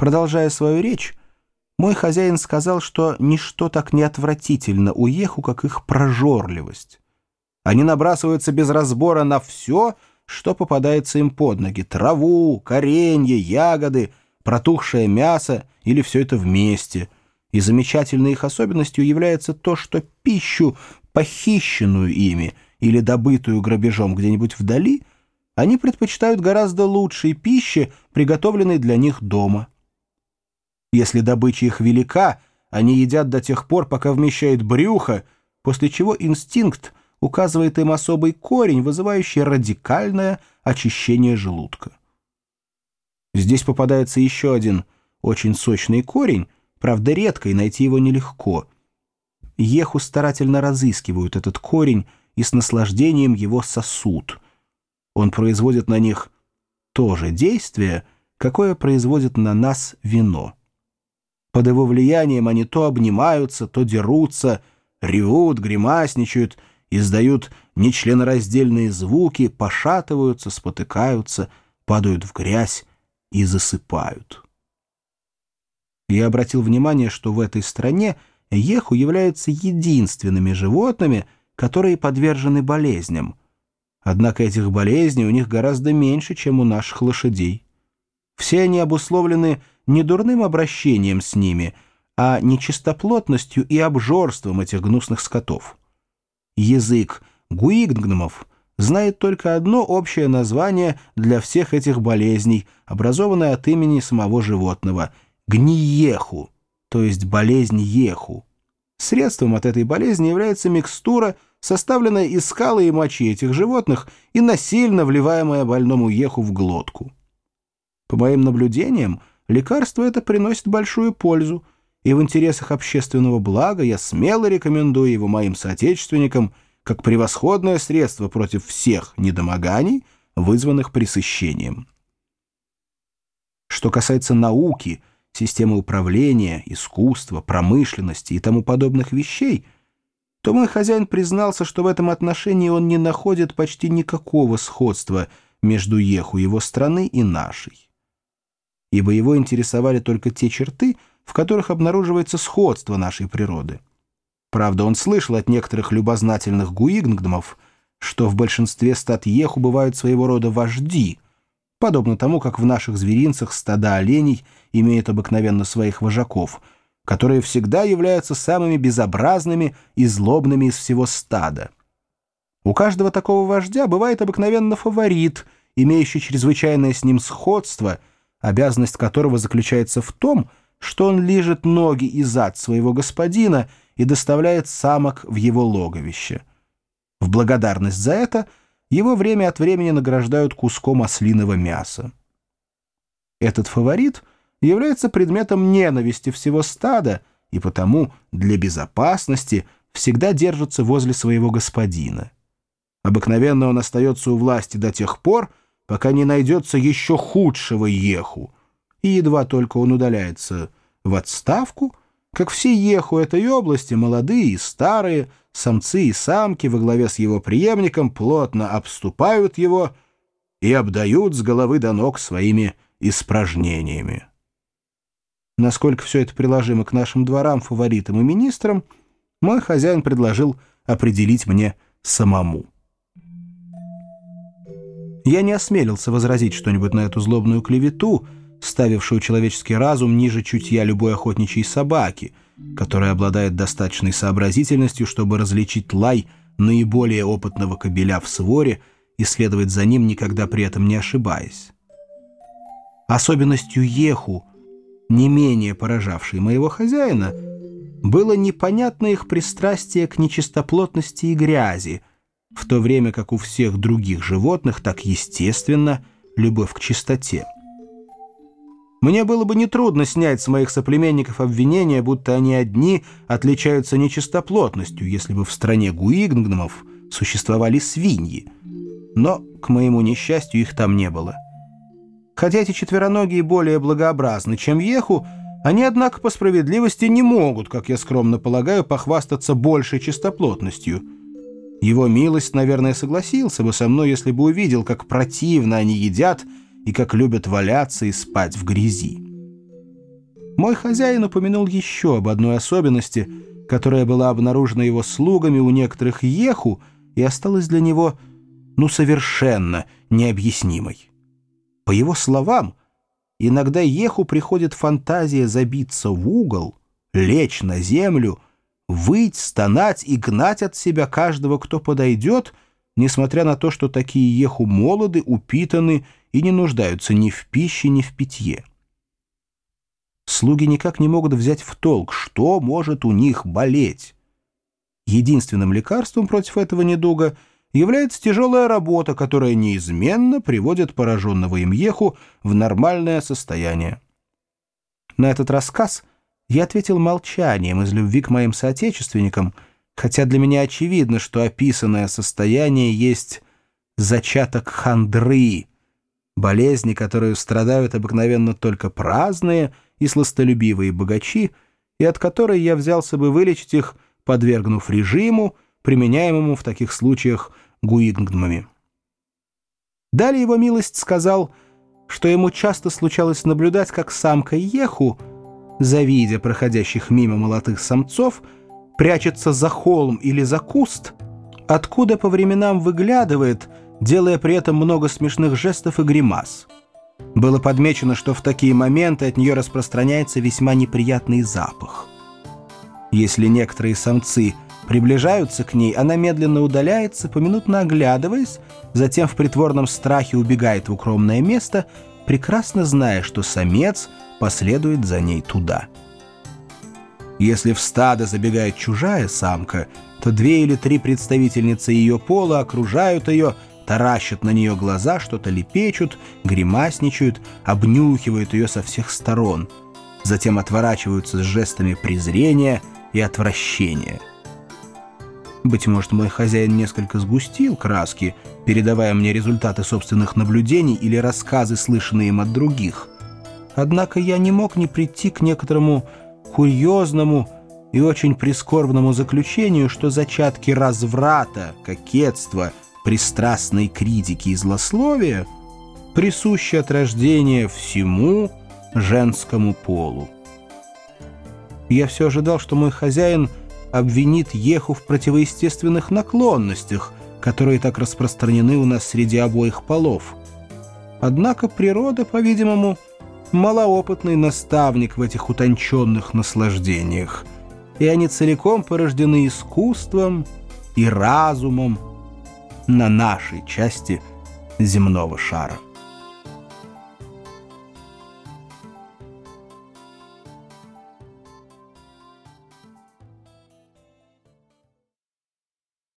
Продолжая свою речь, мой хозяин сказал, что ничто так не отвратительно у еху, как их прожорливость. Они набрасываются без разбора на все, что попадается им под ноги — траву, коренья, ягоды, протухшее мясо или все это вместе. И замечательной их особенностью является то, что пищу, похищенную ими или добытую грабежом где-нибудь вдали, они предпочитают гораздо лучшей пищи, приготовленной для них дома. Если добыча их велика, они едят до тех пор, пока вмещает брюхо, после чего инстинкт указывает им особый корень, вызывающий радикальное очищение желудка. Здесь попадается еще один очень сочный корень, правда редко и найти его нелегко. Еху старательно разыскивают этот корень и с наслаждением его сосут. Он производит на них то же действие, какое производит на нас вино. Под его влиянием они то обнимаются, то дерутся, ревут, гримасничают, издают нечленораздельные звуки, пошатываются, спотыкаются, падают в грязь и засыпают. Я обратил внимание, что в этой стране еху являются единственными животными, которые подвержены болезням. Однако этих болезней у них гораздо меньше, чем у наших лошадей. Все они обусловлены не дурным обращением с ними, а нечистоплотностью и обжорством этих гнусных скотов. Язык гуигнгномов знает только одно общее название для всех этих болезней, образованное от имени самого животного – гниеху, то есть болезнь еху. Средством от этой болезни является микстура, составленная из скалы и мочи этих животных и насильно вливаемая больному еху в глотку. По моим наблюдениям, Лекарство это приносит большую пользу, и в интересах общественного блага я смело рекомендую его моим соотечественникам как превосходное средство против всех недомоганий, вызванных пресыщением. Что касается науки, системы управления, искусства, промышленности и тому подобных вещей, то мой хозяин признался, что в этом отношении он не находит почти никакого сходства между еху его страны и нашей ибо его интересовали только те черты, в которых обнаруживается сходство нашей природы. Правда, он слышал от некоторых любознательных гуигнгдомов, что в большинстве стад еху бывают своего рода вожди, подобно тому, как в наших зверинцах стада оленей имеют обыкновенно своих вожаков, которые всегда являются самыми безобразными и злобными из всего стада. У каждого такого вождя бывает обыкновенно фаворит, имеющий чрезвычайное с ним сходство — обязанность которого заключается в том, что он лижет ноги и зад своего господина и доставляет самок в его логовище. В благодарность за это его время от времени награждают куском ослиного мяса. Этот фаворит является предметом ненависти всего стада и потому для безопасности всегда держится возле своего господина. Обыкновенно он остается у власти до тех пор, пока не найдется еще худшего еху. И едва только он удаляется в отставку, как все еху этой области, молодые и старые, самцы и самки во главе с его преемником плотно обступают его и обдают с головы до ног своими испражнениями. Насколько все это приложимо к нашим дворам, фаворитам и министрам, мой хозяин предложил определить мне самому. Я не осмелился возразить что-нибудь на эту злобную клевету, ставившую человеческий разум ниже чутья любой охотничьей собаки, которая обладает достаточной сообразительностью, чтобы различить лай наиболее опытного кобеля в своре и следовать за ним, никогда при этом не ошибаясь. Особенностью еху, не менее поражавшей моего хозяина, было непонятное их пристрастие к нечистоплотности и грязи, в то время как у всех других животных так естественно любовь к чистоте. Мне было бы нетрудно снять с моих соплеменников обвинения, будто они одни отличаются нечистоплотностью, если бы в стране гуигнгномов существовали свиньи. Но, к моему несчастью, их там не было. Хотя эти четвероногие более благообразны, чем еху, они, однако, по справедливости не могут, как я скромно полагаю, похвастаться большей чистоплотностью – его милость, наверное, согласился бы со мной, если бы увидел, как противно они едят и как любят валяться и спать в грязи. Мой хозяин упомянул еще об одной особенности, которая была обнаружена его слугами у некоторых еху и осталась для него, ну, совершенно необъяснимой. По его словам, иногда еху приходит фантазия забиться в угол, лечь на землю, выть, стонать и гнать от себя каждого, кто подойдет, несмотря на то, что такие еху молоды, упитаны и не нуждаются ни в пище, ни в питье. Слуги никак не могут взять в толк, что может у них болеть. Единственным лекарством против этого недуга является тяжелая работа, которая неизменно приводит пораженного им еху в нормальное состояние. На этот рассказ я ответил молчанием из любви к моим соотечественникам, хотя для меня очевидно, что описанное состояние есть зачаток хандры, болезни, которую страдают обыкновенно только праздные и сластолюбивые богачи, и от которой я взялся бы вылечить их, подвергнув режиму, применяемому в таких случаях гуингдмами. Далее его милость сказал, что ему часто случалось наблюдать, как самка Еху, завидя проходящих мимо молодых самцов, прячется за холм или за куст, откуда по временам выглядывает, делая при этом много смешных жестов и гримас. Было подмечено, что в такие моменты от нее распространяется весьма неприятный запах. Если некоторые самцы приближаются к ней, она медленно удаляется, поминутно оглядываясь, затем в притворном страхе убегает в укромное место, прекрасно зная, что самец последует за ней туда. Если в стадо забегает чужая самка, то две или три представительницы ее пола окружают ее, таращат на нее глаза, что-то лепечут, гримасничают, обнюхивают ее со всех сторон. Затем отворачиваются с жестами презрения и отвращения. Быть может, мой хозяин несколько сгустил краски, передавая мне результаты собственных наблюдений или рассказы, слышанные им от других. Однако я не мог не прийти к некоторому курьезному и очень прискорбному заключению, что зачатки разврата, кокетства — пристрастной критики и злословия присущи от рождения всему женскому полу. Я все ожидал, что мой хозяин обвинит Еху в противоестественных наклонностях, которые так распространены у нас среди обоих полов. Однако природа, по-видимому, малоопытный наставник в этих утонченных наслаждениях, и они целиком порождены искусством и разумом, на нашей части земного шара.